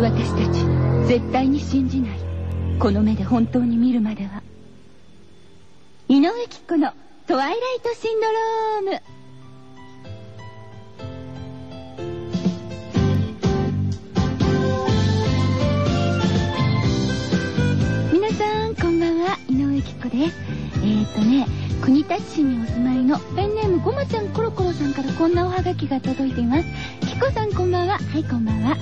私たち絶対に信じない。この目で本当に見るまでは。井上貴子の「トワイライトシンドローム」皆さんこんばんは井上貴子です。えーとね国立市にお住まいのペンネームごまちゃんコロコロさんからこんなおはがきが届いています。こさんこんばんは。はいこんばんは。わ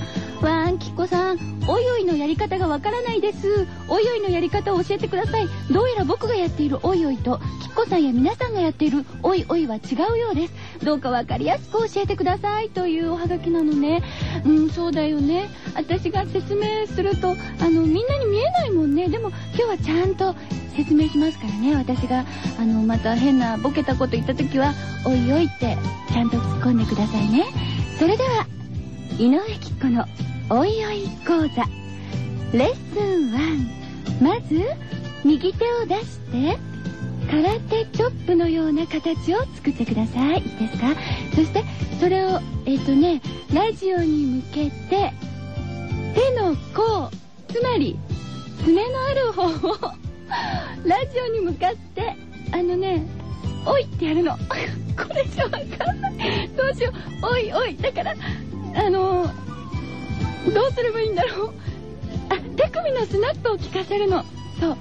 ーんきこさん。おいおいのやり方がわからないです。おいおいのやり方を教えてください。どうやら僕がやっているおいおいときっこさんや皆さんがやっているおいおいは違うようです。どうかわかりやすく教えてください。というおはがきなのね。うんそうだよね。私が説明するとあのみんなに見えないもんね。でも今日はちゃんと説明しますからね。私があのまた変なボケたこと言った時は「おいおい」ってちゃんと突っ込んでくださいね。それでは井上貴子の「おいおい講座」レッスン1まず右手を出して空手チョップのような形を作ってください。いいですか？そしてそれをえっ、とねラジオに向けて手の甲つまり爪のある方をラジオに向かってあのねおいってやるの。これじゃわかんない。どうしよう。おいおい。だからあのどうすればいいんだろう。あ手首のスナップを効かせるの。そう。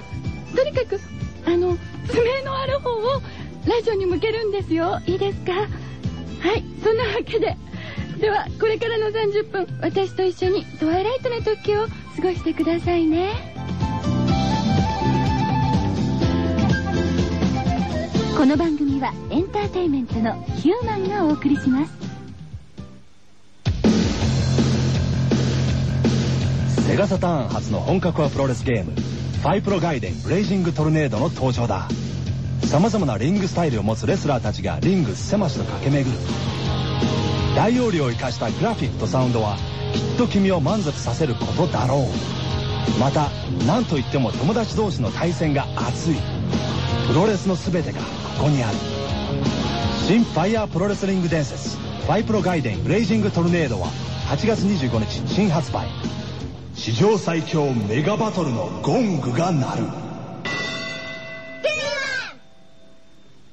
とにかくあの爪のある方をラジオに向けるんですよ。いいですか？はい。そんなわけで。ではこれからの30分私と一緒にトワイライトの時を過ごしてくださいね。この番組はエンターテイメントのヒューマンがお送りします。セガサターン初の本格派プロレスゲーム。ファイプロガイデンブレイジングトルネードの登場だ。さ様々なリングスタイルを持つレスラーたちがリング狭しと駆け巡る。大容量を生かしたグラフィックとサウンドはきっと君を満足させることだろう。また何といっても友達同士の対戦が熱い。プロレスの全てがここにある。新ファイヤープロレスリング伝説ファイプロガイデンブレイジングトルネードは8月25日新発売。史上最強メガバトルのゴングが鳴る。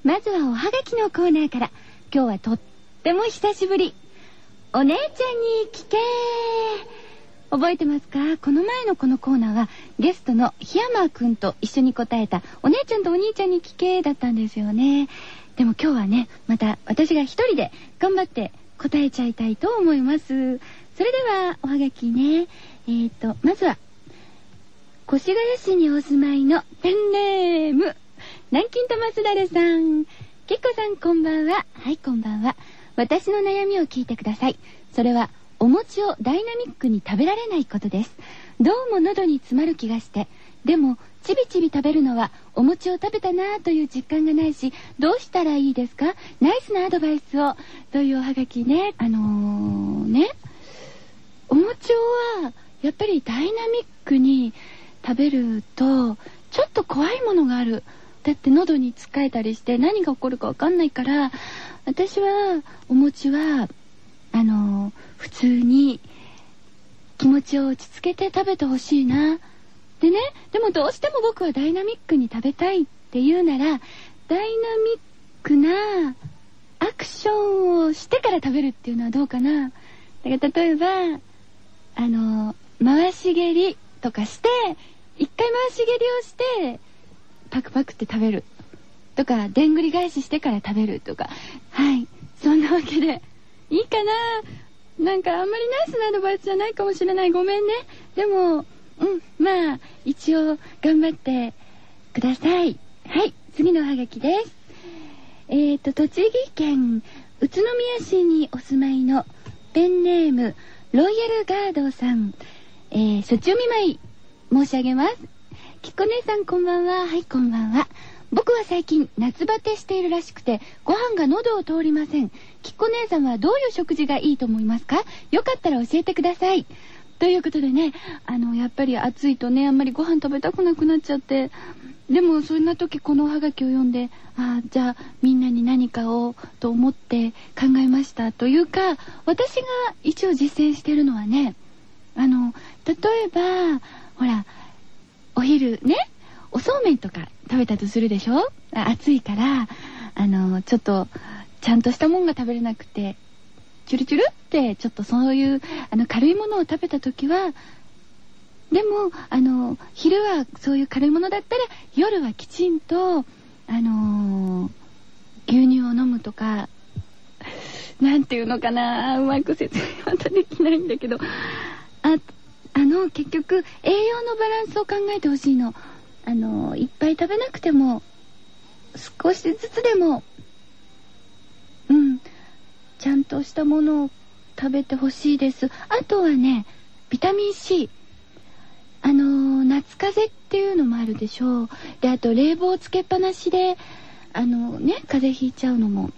まずはおはがきのコーナーから。今日はとっても久しぶり。お姉ちゃんに聞け覚えてますか？この前のこのコーナーはゲストの檜山くんと一緒に答えたお姉ちゃんとお兄ちゃんに聞けだったんですよね。でも今日はねまた私が一人で頑張って答えちゃいたいと思います。それではおはがきね。えーとまずは越谷市にお住まいのペンネーム南京玉すだれさん。きっこさんこんばんは。はいこんばんは。私の悩みを聞いてください。それはお餅をダイナミックに食べられないことです。どうも喉に詰まる気がして。でもちびちび食べるのはお餅を食べたなという実感がないしどうしたらいいですか？ナイスなアドバイスを。というおはがきね。あのー、ね。お餅はやっぱりダイナミックに食べるとちょっと怖いものがある。だって喉につっかえたりして何が起こるかわかんないから私はお餅はあの普通に気持ちを落ち着けて食べてほしいな。でねでもどうしても僕はダイナミックに食べたいっていうならダイナミックなアクションをしてから食べるっていうのはどうかな。だから例えばあの回し蹴りとかして一回回し蹴りをしてパクパクって食べるとかでんぐり返ししてから食べるとか。はい。そんなわけで。いいかな。なんかあんまりナイスなアドバイスじゃないかもしれない。ごめんね。でもうん。まあ一応頑張ってください。はい。次のおはがきです。えーと栃木県宇都宮市にお住まいのペンネームロイヤルガードさん。えー、初中見舞い申し上げます。きこ姉さんこんばんは。はいこんばんは。僕は最近夏バテしているらしくてご飯が喉を通りません。きっこ姉さんはどういう食事がいいと思いますか？よかったら教えてください。ということでねあのやっぱり暑いとねあんまりご飯食べたくなくなっちゃってでもそんな時このおはがきを読んでああじゃあみんなに何かをと思って考えましたというか私が一応実践してるのはねあの、例えば、ほら、お昼ね、おそうめんとか食べたとするでしょ？暑いから、あの、ちょっと、ちゃんとしたもんが食べれなくて、チュルチュルってちょっとそういうあの軽いものを食べた時はでもあの昼はそういう軽いものだったら夜はきちんとあの牛乳を飲むとかなんていうのかなうまく説明またできないんだけどああの結局栄養のバランスを考えてほしいの。あのいっぱい食べなくても少しずつでもうんちゃんとしたものを食べてほしいです。あとはね、ビタミン C。あの、夏風邪っていうのもあるでしょう。で、あと冷房つけっぱなしで、あの、ね、風邪ひいちゃうのも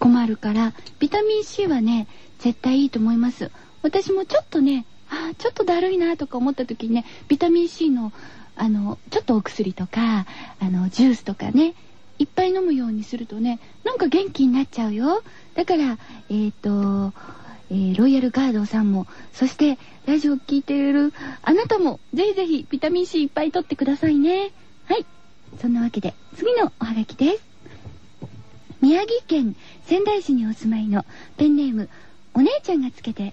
困るから、ビタミン C はね、絶対いいと思います。私もちょっとね、あちょっとだるいなとか思った時にね、ビタミン C の、あの、ちょっとお薬とか、あの、ジュースとかね、いっぱい飲むようにするとね、なんか元気になっちゃうよ。だから、えっ、ー、と、えー、ロイヤルガードさんも、そしてラジオ聴いているあなたも、ぜひぜひビタミン C いっぱい取ってくださいね。はい。そんなわけで、次のおはがきです。宮城県仙台市にお住まいのペンネーム、お姉ちゃんがつけて、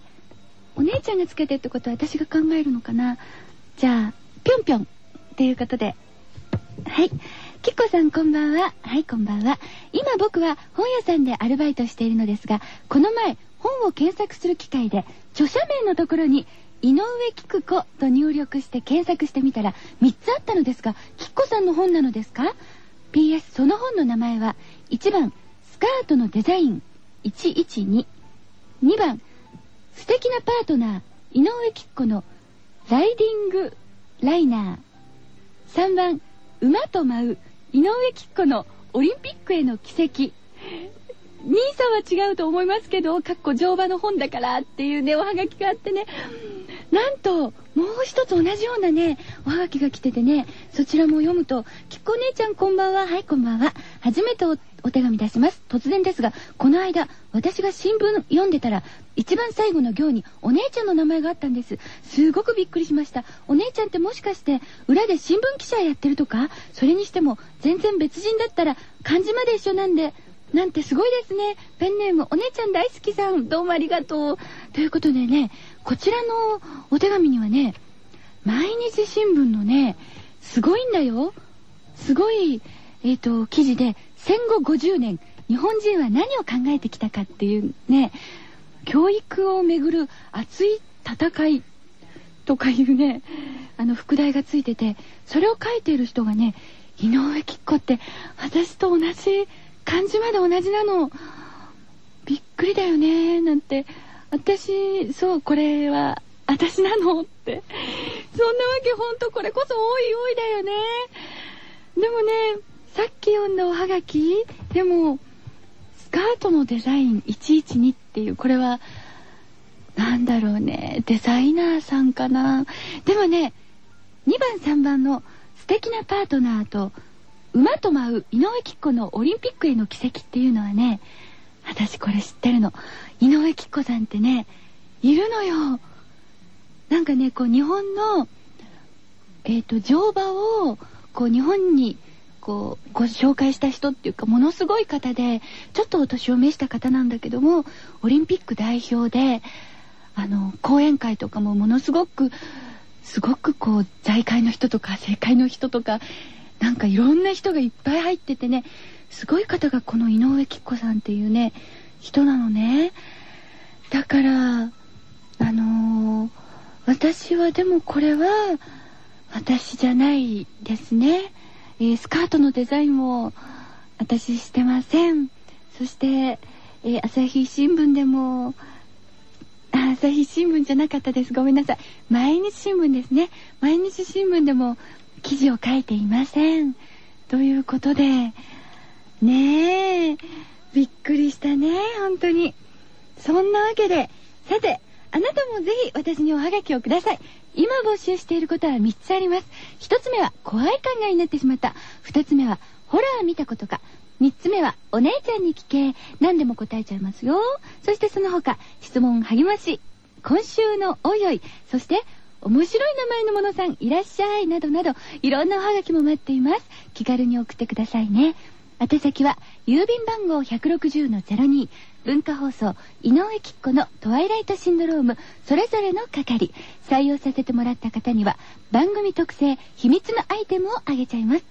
お姉ちゃんがつけてってことは私が考えるのかなじゃあ、ぴょんぴょんっていうことで。はい。きっこさんこんばんは。はい、こんばんは。今僕は本屋さんでアルバイトしているのですが、この前本を検索する機会で、著者名のところに井上菊子と入力して検索してみたら3つあったのですが、きっこさんの本なのですか ?PS その本の名前は1番スカートのデザイン112 2番素敵なパートナー井上菊子のライディングライナー3番馬と舞う井上貴子のオリンピックへの奇跡。兄さんは違うと思いますけど、かっこ乗馬の本だからっていうね、おはがきがあってね、なんと、もう一つ同じようなね、おはがきが来ててね、そちらも読むと、きっこ姉ちゃんこんばんは、はい、こんばんは。初めておお手紙出します。突然ですが、この間、私が新聞読んでたら、一番最後の行にお姉ちゃんの名前があったんです。すごくびっくりしました。お姉ちゃんってもしかして、裏で新聞記者やってるとか？それにしても、全然別人だったら、漢字まで一緒なんで、なんてすごいですね。ペンネーム、お姉ちゃん大好きさん、どうもありがとう。ということでね、こちらのお手紙にはね、毎日新聞のね、すごいんだよ。すごい、えっ、ー、と、記事で、戦後50年、日本人は何を考えてきたかっていうね、教育をめぐる熱い戦いとかいうね、あの、副題がついてて、それを書いている人がね、井上貴子って、私と同じ、漢字まで同じなの。びっくりだよね、なんて。私、そう、これは、私なのって。そんなわけほんとこれこそ多い多いだよね。でもね、さっき読んだおはがきでも、スカートのデザイン112っていう、これは、なんだろうね、デザイナーさんかな。でもね、2番3番の素敵なパートナーと、馬と舞う井上貴子のオリンピックへの奇跡っていうのはね、私これ知ってるの。井上貴子さんってね、いるのよ。なんかね、こう日本の、えっ、ー、と、乗馬を、こう日本にこうご紹介した人っていうかものすごい方でちょっとお年を召した方なんだけどもオリンピック代表であの講演会とかもものすごくすごくこう財界の人とか政界の人とかなんかいろんな人がいっぱい入っててねすごい方がこの井上貴子さんっていうね人なのねだからあのー、私はでもこれは私じゃないですね。えー、スカートのデザインを私してません。そして、えー、朝日新聞でも、朝日新聞じゃなかったです。ごめんなさい。毎日新聞ですね。毎日新聞でも記事を書いていません。ということで、ねえ、びっくりしたね、本当に。そんなわけで、さて、あなたもぜひ私におはがきをください。今募集していることは3つあります。1つ目は怖い考えになってしまった。2つ目はホラー見たことか。3つ目はお姉ちゃんに聞け。何でも答えちゃいますよ。そしてその他、質問励まし。今週のおいおい、そして面白い名前のものさんいらっしゃいなどなどいろんなおはがきも待っています気軽に送ってくださいね宛先は郵便番号160-02文化放送井上喜久子のトワイライトシンドロームそれぞれの係採用させてもらった方には番組特製秘密のアイテムをあげちゃいます。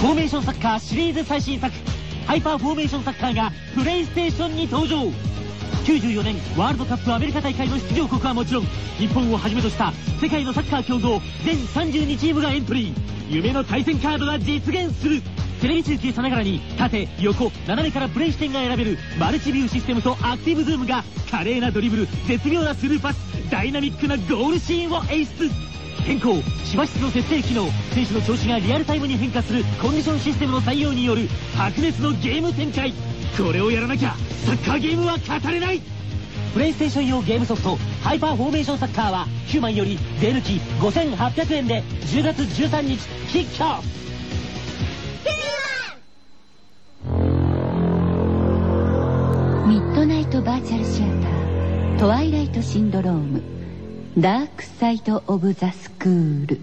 フォーメーションサッカーシリーズ最新作ハイパーフォーメーションサッカーがプレイステーションに登場。94年ワールドカップアメリカ大会の出場国はもちろん日本をはじめとした世界のサッカー強豪全32チームがエントリー。夢の対戦カードが実現するテレビ中継さながらに縦横斜めからプレイ視点が選べるマルチビューシステムとアクティブズームが華麗なドリブル絶妙なスルーパスダイナミックなゴールシーンを演出変更芝室の設定機能選手の調子がリアルタイムに変化するコンディションシステムの採用による白熱のゲーム展開。これをやらなきゃサッカーゲームは語れない。プレイステーション用ゲームソフトハイパーフォーメーションサッカーは9枚より税抜き5800円で10月13日キックオフ。ミッドナイトバーチャルシアタートワイライトシンドロームダークサイド・オブ・ザ・スクール。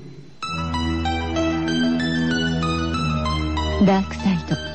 ダークサイド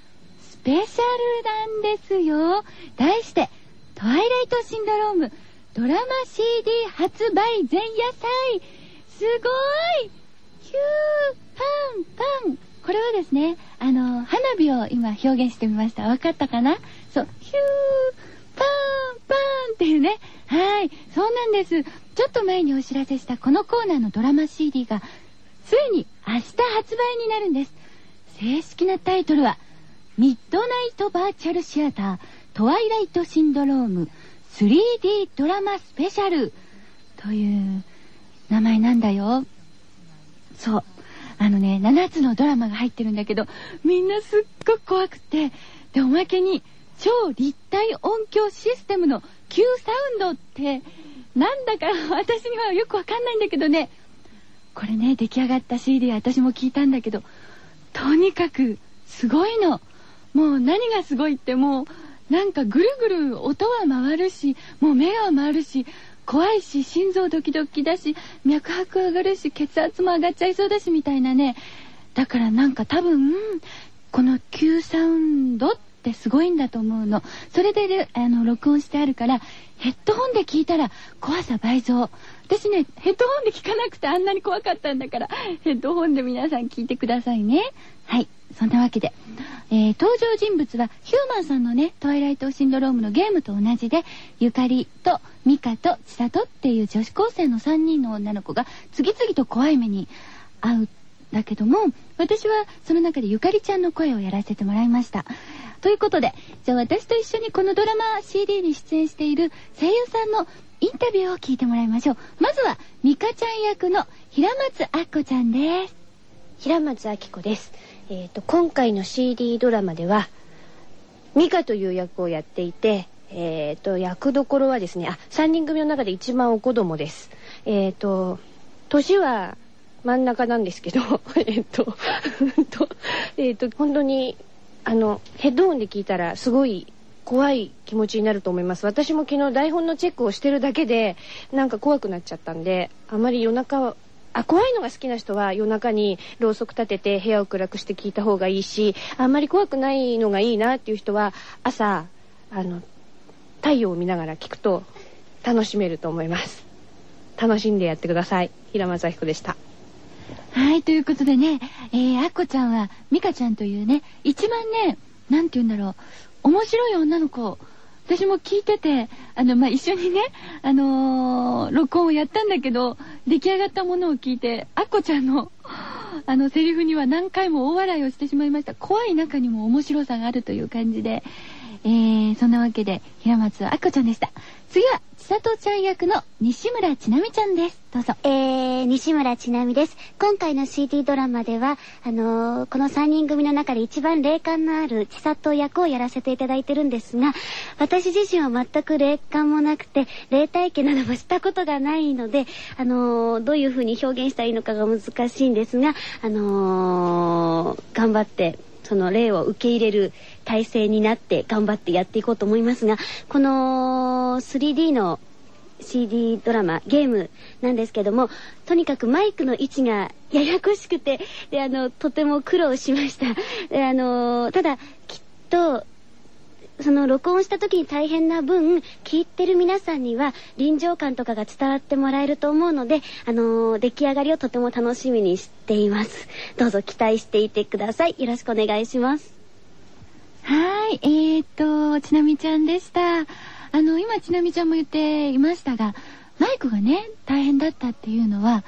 スペシャルなんですよ。題して「トワイライトシンドロームドラマ CD 発売前夜祭」すごい!ヒューパンパン。これはですねあの花火を今表現してみました。わかったかな?そうヒューパンパンっていうね。はい。そうなんです。ちょっと前にお知らせしたこのコーナーのドラマ CD がついに明日発売になるんです。正式なタイトルはミッドナイトバーチャルシアタートワイライトシンドローム 3D ドラマスペシャルという名前なんだよ。そう。あのね7つのドラマが入ってるんだけどみんなすっごく怖くてでおまけに超立体音響システムの Q サウンドってなんだか私にはよくわかんないんだけどね。これね出来上がった CD 私も聞いたんだけどとにかくすごいの。もう何がすごいってもうなんかぐるぐる音は回るしもう目が回るし怖いし心臓ドキドキだし脈拍上がるし血圧も上がっちゃいそうだしみたいなね。だからなんか多分この Q サウンドってすごいんだと思うの。それであの録音してあるからヘッドホンで聞いたら怖さ倍増。私ねヘッドホンで聞かなくてあんなに怖かったんだからヘッドホンで皆さん聞いてくださいね。はいそんなわけで、えー、登場人物はヒューマンさんのねトワイライトシンドロームのゲームと同じでゆかりとミカと千里っていう女子高生の3人の女の子が次々と怖い目に遭うだけども私はその中でゆかりちゃんの声をやらせてもらいました。ということでじゃあ私と一緒にこのドラマ CD に出演している声優さんのインタビューを聞いてもらいましょう。まずはミカちゃん役の平松あっこちゃんです。平松明子です、えー、と今回の CD ドラマではミカという役をやっていて、えー、と役どころはですねあ3人組の中で一番お子供です。えっ、と年は真ん中なんですけど えっと えっと本当にあのヘッドホンで聞いたらすごい怖い気持ちになると思います。私も昨日台本のチェックをしてるだけでなんか怖くなっちゃったんであまり夜中はあ怖いのが好きな人は夜中にろうそく立てて部屋を暗くして聞いた方がいいしあんまり怖くないのがいいなっていう人は朝あの太陽を見ながら聞くと楽しめると思います。楽しんでやってください。平松明子でした。はい、ということでね、えー、あっこちゃんは、ミカちゃんというね、一番ね、なんて言うんだろう、面白い女の子。私も聞いてて、あの、まあ、一緒にね、あのー録音をやったんだけど、出来上がったものを聞いて、あっこちゃんの、あの、セリフには何回も大笑いをしてしまいました。怖い中にも面白さがあるという感じで、えー、そんなわけで、平松あっこちゃんでした。次は、千里ちゃん役の西村ちなみちゃんです。どうぞ。えー、西村ちなみです。今回の CD ドラマでは、あのー、この3人組の中で一番霊感のある千里役をやらせていただいてるんですが、私自身は全く霊感もなくて、霊体験などもしたことがないので、あのー、どういう風に表現したらいいのかが難しいんですが、あのー、頑張ってその霊を受け入れる体制になって頑張ってやっていこうと思いますが、この 3D の CD ドラマ、ゲームなんですけども、とにかくマイクの位置がややこしくて、で、あの、とても苦労しました。で、あの、ただ、きっと、その録音した時に大変な分、聞いてる皆さんには臨場感とかが伝わってもらえると思うので、あの、出来上がりをとても楽しみにしています。どうぞ期待していてください。よろしくお願いします。はい、えーと、ちなみちゃんでした。あの、今ちなみちゃんも言っていましたが、マイクがね、大変だったっていうのは、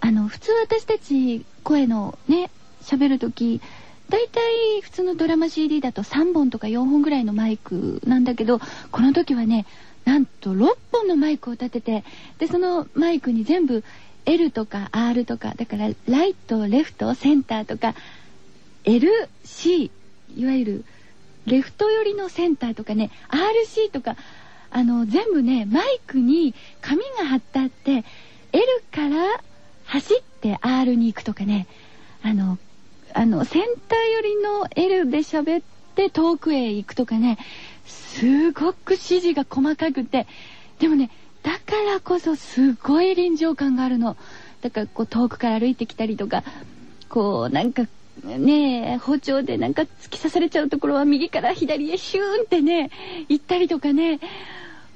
あの、普通私たち声のね、喋るとき、大体普通のドラマ CD だと3本とか4本ぐらいのマイクなんだけど、この時はね、なんと6本のマイクを立てて、で、そのマイクに全部 L とか R とか、だからライト、レフト、センターとか、LC、いわゆるレフト寄りのセンターとかね、RC とか、あの、全部ね、マイクに紙が貼ってあって、L から走って R に行くとかね、あの、あの、センター寄りの L で喋って遠くへ行くとかね、すごく指示が細かくて、でもね、だからこそすごい臨場感があるの。だからこう遠くから歩いてきたりとか、こうなんかねえ包丁でなんか突き刺されちゃうところは右から左へシューンってね、行ったりとかね、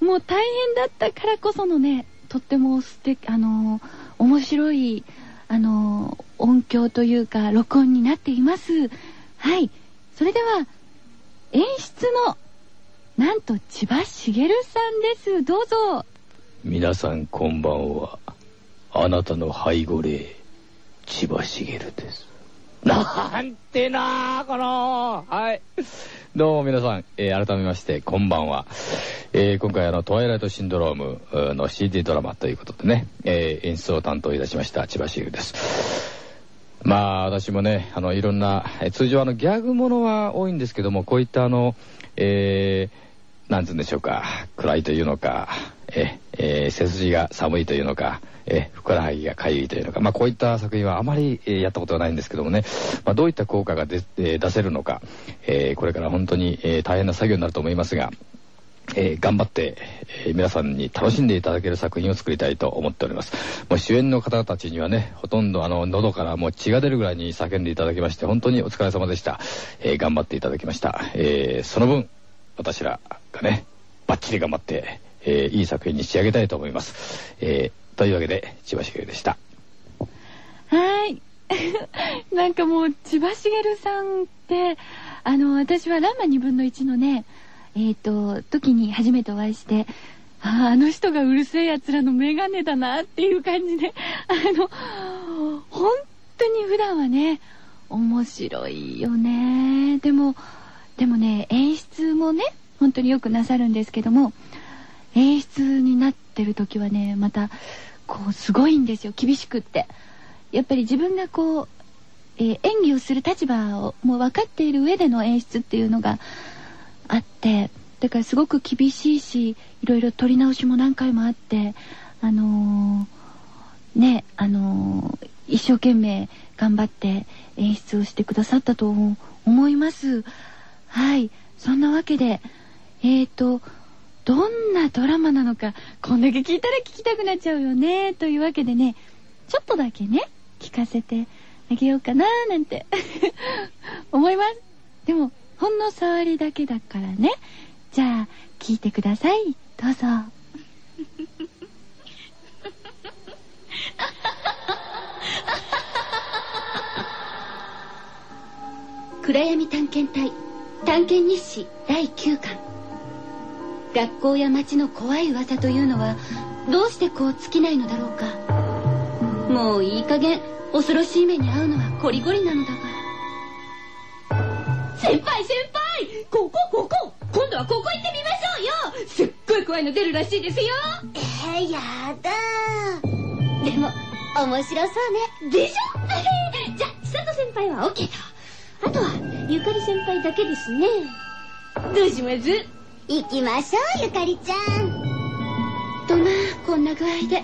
もう大変だったからこそのね、とっても素敵、あの面白い、あの音響というか録音になっています。はい。それでは、演出の、なんと千葉茂さんです。どうぞ。皆さんこんばんは。あなたの背後霊、千葉茂です。なんてなこの、はい。どうも皆さん、えー、改めまして、こんばんは。えー、今回あの、トワイライトシンドロームの CD ドラマということでね、えー、演出を担当いたしました、千葉茂です。まあ、私もね、あの、いろんな、通常あの、ギャグものは多いんですけども、こういったあの、えー、なんつうんでしょうか、暗いというのか、え、えー、背筋が寒いというのか、え、ふくらはぎがかゆいというのか、まあ、こういった作品はあまり、えー、やったことはないんですけどもね、まあ、どういった効果が出、えー、出せるのか、えー、これから本当に、えー、大変な作業になると思いますが、えー、頑張って、えー、皆さんに楽しんでいただける作品を作りたいと思っております。もう主演の方たちにはね、ほとんどあの、喉からもう血が出るぐらいに叫んでいただきまして、本当にお疲れ様でした。えー、頑張っていただきました。えその分、私らがね、バッチリ頑張って、えいい作品に仕上げたいと思います。えというわけで、千葉茂でした。はい。なんかもう、千葉茂さんって、あの、私はランマ2分の1のね、えっ、ー、と、時に初めてお会いして、ああ、あの人がうるせえ奴らのメガネだなっていう感じで、あの、本当に普段はね、面白いよね。でも、でもね、演出もね、本当によくなさるんですけども、演出になってる時はね、また、こう、すごいんですよ。厳しくって。やっぱり自分がこう、えー、演技をする立場をもう分かっている上での演出っていうのが、あってだからすごく厳しいしいろいろ撮り直しも何回もあってあのー、ねあのー、一生懸命頑張って演出をしてくださったと思いますはいそんなわけでえーとどんなドラマなのかこんだけ聞いたら聞きたくなっちゃうよねというわけでねちょっとだけね聞かせてあげようかななんて 思いますでもほんの触りだけだからね。じゃあ、聞いてください。どうぞ。暗闇探検隊探検日誌第9巻学校や町の怖い噂というのはどうしてこう尽きないのだろうか。もういい加減恐ろしい目に遭うのはこりごりなのだが先輩先輩！ここここ！今度はここ行ってみましょうよ！すっごい怖いの出るらしいですよ！えー、やだー。でも、面白そうね。でしょ？じゃあ千里先輩は OK と。あとはゆかり先輩だけですね。どうします？行きましょう、ゆかりちゃん。とまあこんな具合で。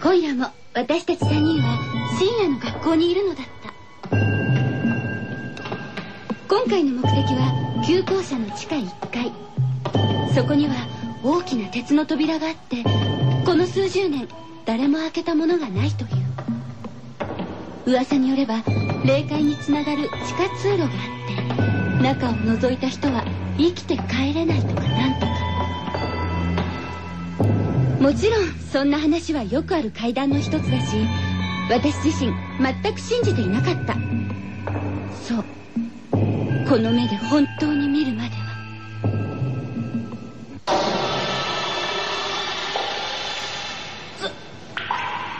今夜も私たち3人は深夜の学校にいるのだった。今回の目的は旧校舎の地下1階。そこには大きな鉄の扉があってこの数十年誰も開けたものがないという。噂によれば霊界につながる地下通路があって中を覗いた人は生きて帰れないとかなんとか。もちろんそんな話はよくある怪談の一つだし私自身全く信じていなかった。そう。この目で本当に見るまでは。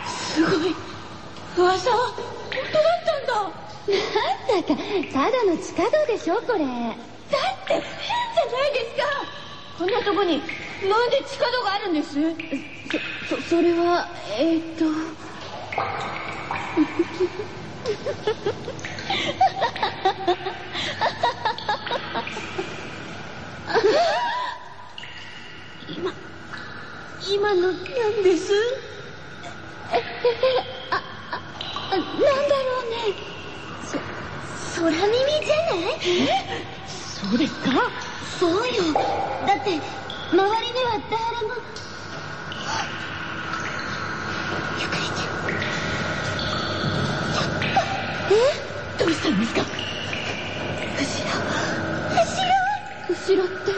すすごい。噂は本当だったんだ。なんだかただの地下道でしょこれになんで地下道があるんです？そそそれはえー、っと。今今の何です？ええあああなんだろうね。そ空耳じゃない？えそうですか？そうよ。だって周りには誰も。ゆかりちゃんえ？どうしたんですか？後ろ。後ろ。後ろって？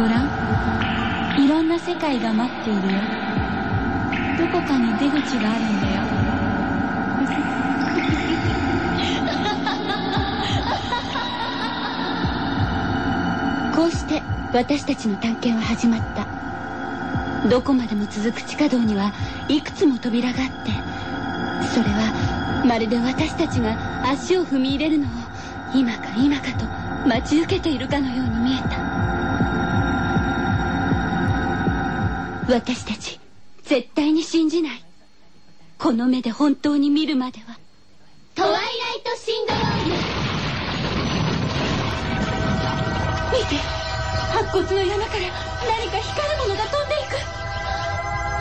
ごらんいろんな世界が待っているよ。どこかに出口があるんだよ。こうして私たちの探検は始まった。どこまでも続く地下道にはいくつも扉があってそれはまるで私たちが足を踏み入れるのを今か今かと待ち受けているかのように見えた私たち絶対に信じない。この目で本当に見るまでは。トワイライトシンドローム見て白骨の山から何か光るものが飛んでいく。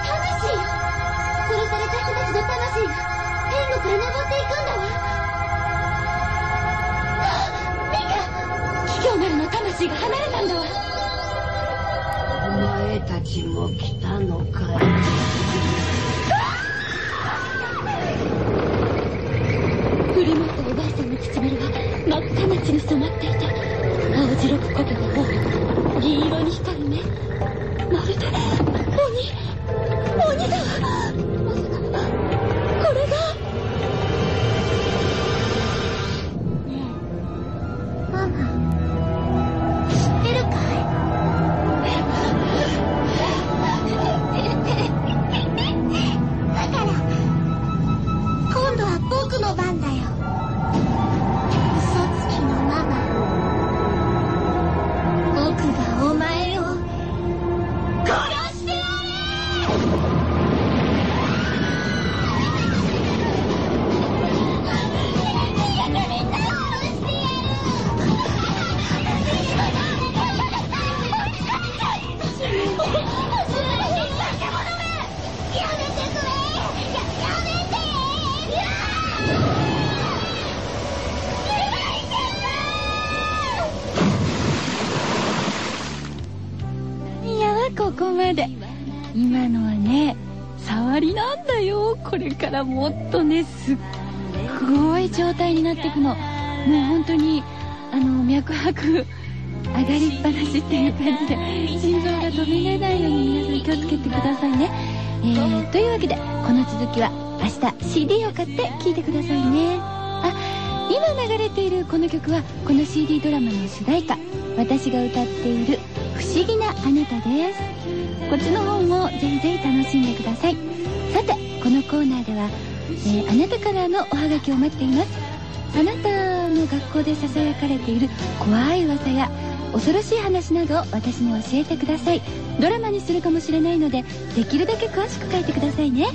魂殺された人たちの魂が天国へ登っていくんだわ。見て桔梗丸の魂が離れたんだわ。俺たちも来たのかい？振り向ったおばあさんの唇は真っ赤な血に染まっていて青白く焦げた頬銀色に光る目で。今のはね触りなんだよ。これからもっとねすっごい状態になっていくの。もう本当にあの脈拍上がりっぱなしっていう感じで心臓が飛び出ないように皆さん気をつけてくださいね、えー、というわけでこの続きは明日 CD を買って聴いてくださいね。あ今流れているこの曲はこの CD ドラマの主題歌私が歌っている「不思議なあなた」です。こっちの方もぜひぜひ楽しんでください。さてこのコーナーでは、えー、あなたからのおはがきを待っています。あなたの学校でささやかれている怖い噂や恐ろしい話などを私に教えてください。ドラマにするかもしれないのでできるだけ詳しく書いてくださいね。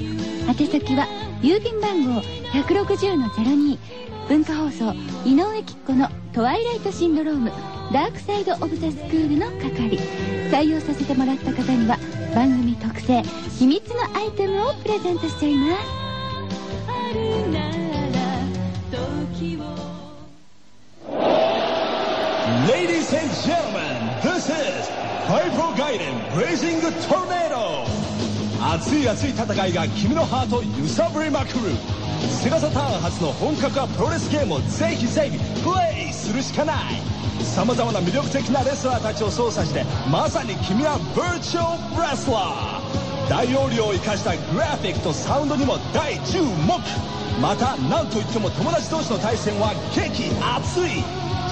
宛先は郵便番号160-02文化放送井上貴子の「トワイライトシンドローム。ダークサイド・オブ・ザ・スクール」の係。採用させてもらった方には番組特製秘密のアイテムをプレゼントしちゃいます。あるなら時を Ladies and gentlemen, this is Hyper Gaiden Blazing Tornado! 熱い熱い戦いが君のハートを揺さぶりまくる。セガサターン初の本格派プロレスゲームをぜひぜひプレイするしかない。さまざまな魅力的なレスラーたちを操作してまさに君はバーチャルレスラー大容量を生かしたグラフィックとサウンドにも大注目。また何といっても友達同士の対戦は激熱い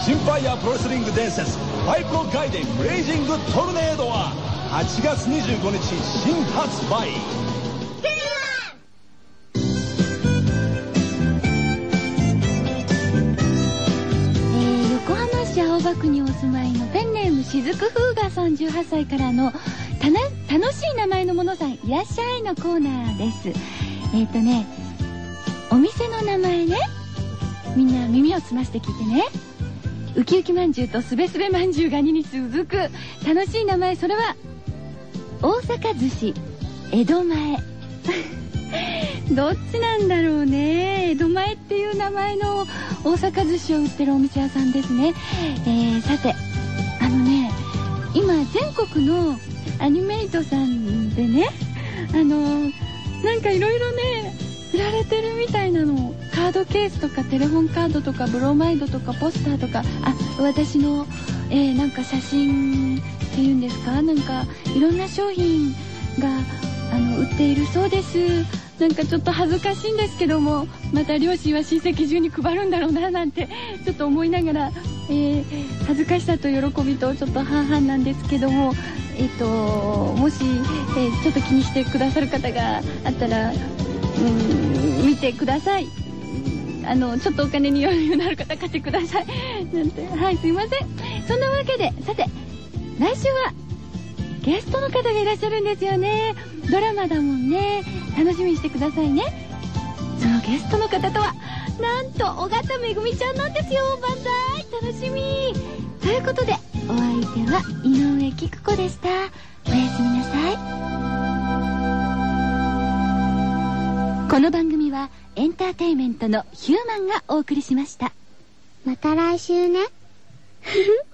シンファイアプロレスリング伝説ファイプロガイデンブレイジングトルネードは8月25日新発売。葉区にお住まいのペンネームしずくふうがさん18歳からのたな楽しい名前のものさんいらっしゃいのコーナーです。えっ、とねお店の名前ね。みんな耳を澄まして聞いてね。ウキウキまんじゅうとすべすべまんじゅうが2に続く楽しい名前それは大阪寿司江戸前。どっちなんだろうね。江戸前っていう名前の大阪寿司を売ってるお店屋さんですね、えー、さてあのね今全国のアニメイトさんでねあのなんかいろいろね売られてるみたいなの。カードケースとかテレホンカードとかブロマイドとかポスターとか。あ私の、えー、なんか写真っていうんですか？なんかいろんな商品があの売っているそうです。なんかちょっと恥ずかしいんですけどもまた両親は親戚中に配るんだろうななんて ちょっと思いながら、えー、恥ずかしさと喜びとちょっと半々なんですけどもえっ、ともし、えーちょっと気にしてくださる方があったらうん見てください。あのちょっとお金に余裕のある方買ってください。なんてはいすいません。そんなわけでさて来週はゲストの方がいらっしゃるんですよね。ドラマだもんね。楽しみにしてくださいね。そのゲストの方とはなんと尾形めぐみちゃんなんですよ。万歳。楽しみ。ということでお相手は井上菊子でした。おやすみなさい。この番組はエンターテインメントのヒューマンがお送りしました。また来週ね。ふふ。